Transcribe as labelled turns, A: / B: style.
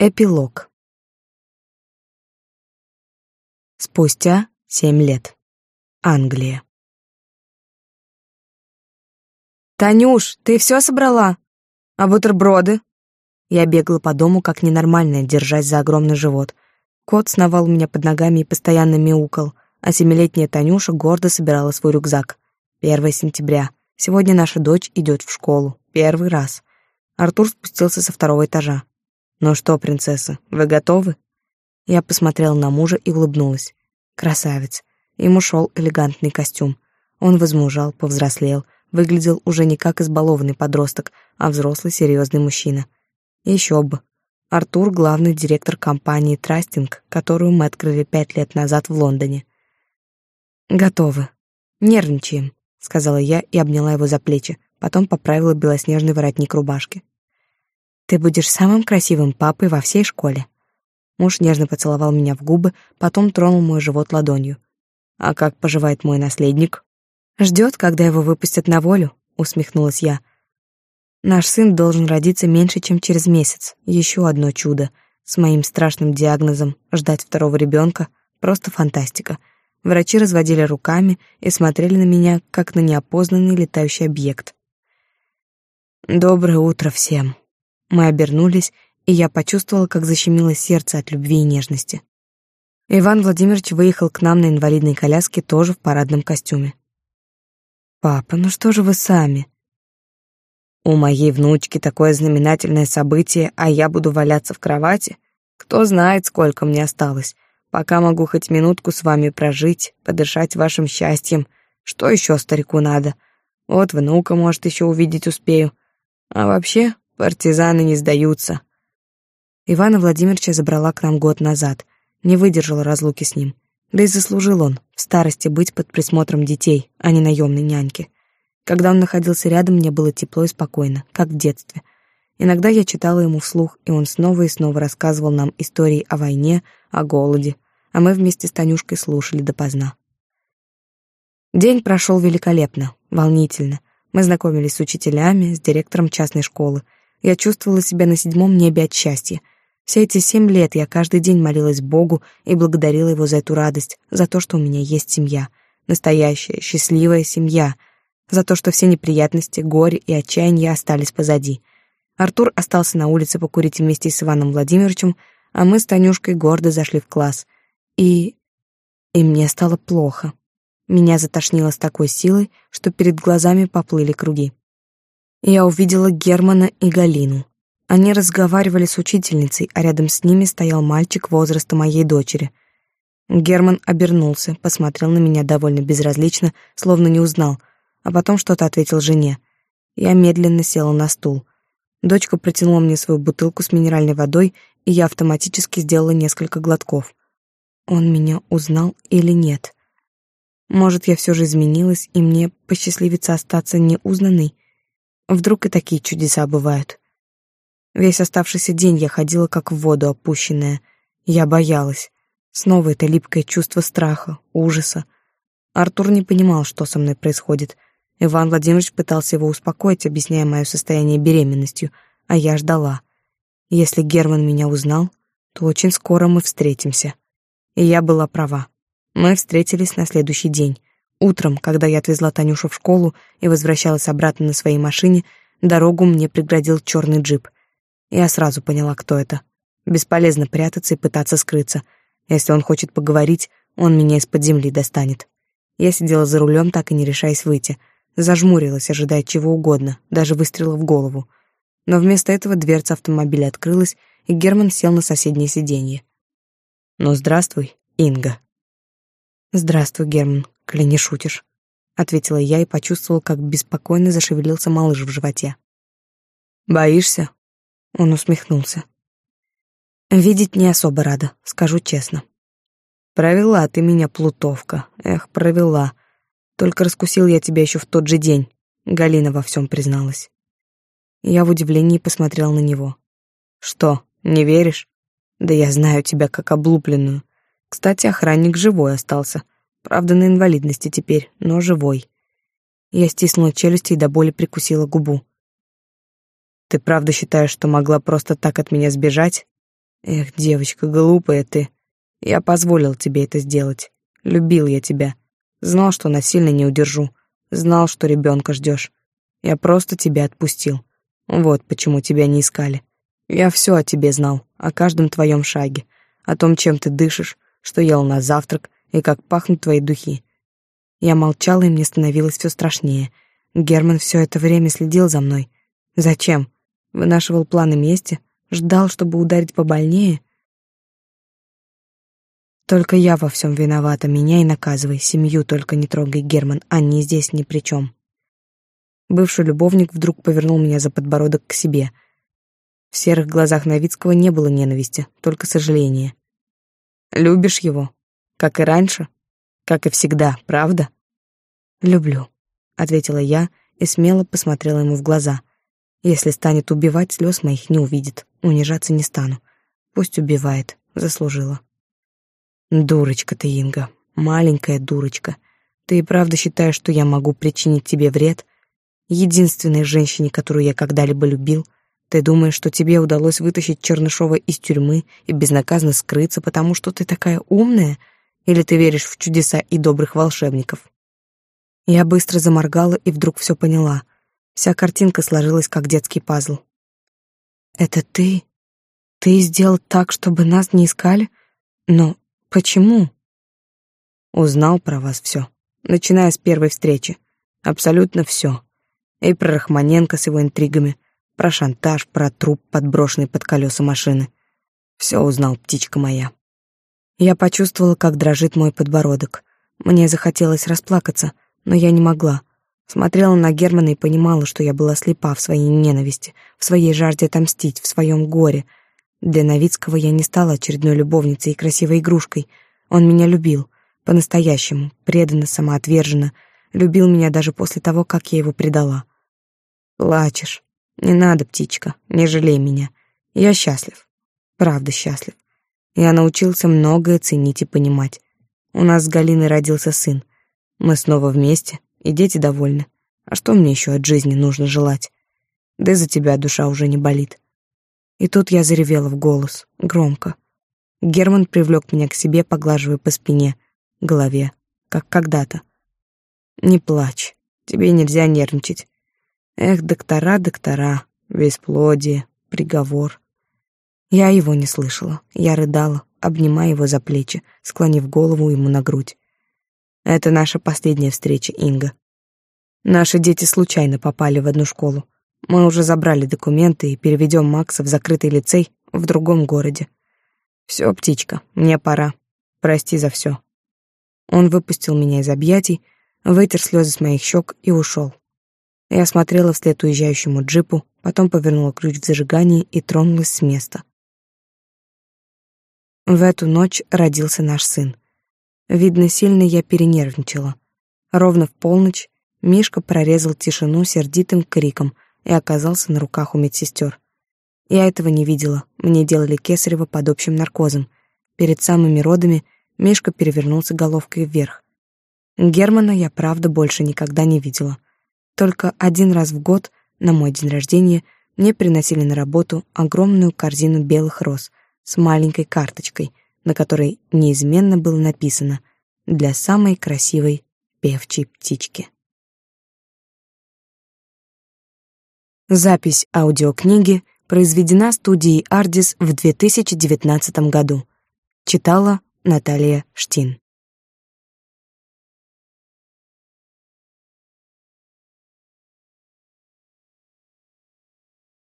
A: Эпилог. Спустя семь лет. Англия. «Танюш, ты все собрала? А бутерброды?» Я бегала по дому, как ненормальная, держась за огромный живот. Кот сновал у меня под ногами и постоянно мяукал, а семилетняя Танюша гордо собирала свой рюкзак. Первое сентября. Сегодня наша дочь идет в школу. Первый раз. Артур спустился со второго этажа. «Ну что, принцесса, вы готовы?» Я посмотрела на мужа и улыбнулась. Красавец. Ему шел элегантный костюм. Он возмужал, повзрослел, выглядел уже не как избалованный подросток, а взрослый серьезный мужчина. Еще бы. Артур — главный директор компании «Трастинг», которую мы открыли пять лет назад в Лондоне. «Готовы. Нервничаем», — сказала я и обняла его за плечи, потом поправила белоснежный воротник рубашки. Ты будешь самым красивым папой во всей школе. Муж нежно поцеловал меня в губы, потом тронул мой живот ладонью. А как поживает мой наследник? Ждет, когда его выпустят на волю, усмехнулась я. Наш сын должен родиться меньше, чем через месяц. Еще одно чудо. С моим страшным диагнозом ждать второго ребенка — просто фантастика. Врачи разводили руками и смотрели на меня, как на неопознанный летающий объект. «Доброе утро всем», мы обернулись, и я почувствовала, как защемило сердце от любви и нежности. Иван Владимирович выехал к нам на инвалидной коляске тоже в парадном костюме. «Папа, ну что же вы сами?» «У моей внучки такое знаменательное событие, а я буду валяться в кровати? Кто знает, сколько мне осталось. Пока могу хоть минутку с вами прожить, подышать вашим счастьем. Что еще старику надо? Вот внука, может, еще увидеть успею. А вообще, Партизаны не сдаются. Ивана Владимировича забрала к нам год назад. Не выдержала разлуки с ним. Да и заслужил он в старости быть под присмотром детей, а не наемной няньки. Когда он находился рядом, мне было тепло и спокойно, как в детстве. Иногда я читала ему вслух, и он снова и снова рассказывал нам истории о войне, о голоде, а мы вместе с Танюшкой слушали допоздна. День прошел великолепно, волнительно. Мы знакомились с учителями, с директором частной школы — я чувствовала себя на седьмом небе от счастья. Все эти семь лет я каждый день молилась Богу и благодарила Его за эту радость, за то, что у меня есть семья. Настоящая, счастливая семья. За то, что все неприятности, горе и отчаяние остались позади. Артур остался на улице покурить вместе с Иваном Владимировичем, а мы с Танюшкой гордо зашли в класс. И... и мне стало плохо. Меня затошнило с такой силой, что перед глазами поплыли круги я увидела Германа и Галину. Они разговаривали с учительницей, а рядом с ними стоял мальчик возраста моей дочери. Герман обернулся, посмотрел на меня довольно безразлично, словно не узнал, а потом что-то ответил жене. Я медленно села на стул. Дочка протянула мне свою бутылку с минеральной водой, и я автоматически сделала несколько глотков. Он меня узнал или нет? Может, я все же изменилась, и мне посчастливится остаться неузнанной? Вдруг и такие чудеса бывают. Весь оставшийся день я ходила как в воду опущенная. Я боялась. Снова это липкое чувство страха, ужаса. Артур не понимал, что со мной происходит. Иван Владимирович пытался его успокоить, объясняя мое состояние беременностью, а я ждала. Если Герман меня узнал, то очень скоро мы встретимся. И я была права. Мы встретились на следующий день. Утром, когда я отвезла Танюшу в школу и возвращалась обратно на своей машине, дорогу мне преградил черный джип. Я сразу поняла, кто это. Бесполезно прятаться и пытаться скрыться. Если он хочет поговорить, он меня из-под земли достанет. Я сидела за рулем, так и не решаясь выйти. Зажмурилась, ожидая чего угодно, даже выстрела в голову. Но вместо этого дверца автомобиля открылась, и Герман сел на соседнее сиденье. «Ну, здравствуй, Инга». «Здравствуй, Герман коли не шутишь», — ответила я и почувствовала, как беспокойно зашевелился малыш в животе. «Боишься?» — он усмехнулся. «Видеть не особо рада, скажу честно». «Провела ты меня, плутовка, эх, провела. Только раскусил я тебя еще в тот же день», — Галина во всем призналась. Я в удивлении посмотрел на него. «Что, не веришь? Да я знаю тебя как облупленную. Кстати, охранник живой остался. Правда, на инвалидности теперь, но живой. Я стиснула челюсти и до боли прикусила губу. «Ты правда считаешь, что могла просто так от меня сбежать?» Эх, девочка, глупая ты. Я позволил тебе это сделать. Любил я тебя. Знал, что насильно не удержу. Знал, что ребенка ждешь. Я просто тебя отпустил. Вот почему тебя не искали. Я все о тебе знал, о каждом твоем шаге, о том, чем ты дышишь, что ел на завтрак и как пахнут твои духи. Я молчала, и мне становилось все страшнее. Герман все это время следил за мной. Зачем? Вынашивал планы мести, ждал, чтобы ударить побольнее. Только я во всем виновата, меня и наказывай, семью только не трогай, Герман, они здесь ни при чем. Бывший любовник вдруг повернул меня за подбородок к себе. В серых глазах Новицкого не было ненависти, только сожаление. «Любишь его? Как и раньше? Как и всегда, правда?» «Люблю», — ответила я и смело посмотрела ему в глаза. «Если станет убивать, слез моих не увидит, унижаться не стану. Пусть убивает, заслужила». «Дурочка ты, Инга, маленькая дурочка. Ты и правда считаешь, что я могу причинить тебе вред?» единственной женщине, которую я когда-либо любил. Ты думаешь, что тебе удалось вытащить Чернышова из тюрьмы и безнаказанно скрыться, потому что ты такая умная? Или ты веришь в чудеса и добрых волшебников?» Я быстро заморгала и вдруг все поняла. Вся картинка сложилась, как детский пазл. «Это ты? Ты сделал так, чтобы нас не искали? Но почему?» Узнал про вас все, начиная с первой встречи. Абсолютно все. И про Рахманенко с его интригами, про шантаж, про труп, подброшенный под колеса машины. Все узнал, птичка моя. Я почувствовала, как дрожит мой подбородок. Мне захотелось расплакаться, но я не могла. Смотрела на Германа и понимала, что я была слепа в своей ненависти, в своей жажде отомстить, в своем горе. Для Новицкого я не стала очередной любовницей и красивой игрушкой. Он меня любил, по-настоящему, преданно, самоотверженно, любил меня даже после того, как я его предала. Плачешь. Не надо, птичка, не жалей меня. Я счастлив. Правда счастлив. Я научился многое ценить и понимать. У нас с Галиной родился сын. Мы снова вместе, и дети довольны. А что мне еще от жизни нужно желать? Да за тебя душа уже не болит. И тут я заревела в голос, громко. Герман привлек меня к себе, поглаживая по спине, голове, как когда-то. «Не плачь, тебе нельзя нервничать. Эх, доктора, доктора, бесплодие, приговор. Я его не слышала. Я рыдала, обнимая его за плечи, склонив голову ему на грудь. Это наша последняя встреча, Инга. Наши дети случайно попали в одну школу. Мы уже забрали документы и переведем Макса в закрытый лицей в другом городе. Все, птичка, мне пора. Прости за все. Он выпустил меня из объятий, вытер слезы с моих щек и ушел. Я смотрела вслед уезжающему джипу, потом повернула ключ в зажигании и тронулась с места. В эту ночь родился наш сын. Видно, сильно я перенервничала. Ровно в полночь Мишка прорезал тишину сердитым криком и оказался на руках у медсестер. Я этого не видела, мне делали кесарево под общим наркозом. Перед самыми родами Мишка перевернулся головкой вверх. Германа я, правда, больше никогда не видела — только один раз в год, на мой день рождения, мне приносили на работу огромную корзину белых роз с маленькой карточкой, на которой неизменно было написано «Для самой красивой певчей птички». Запись аудиокниги произведена студией «Ардис» в 2019 году. Читала Наталья Штин.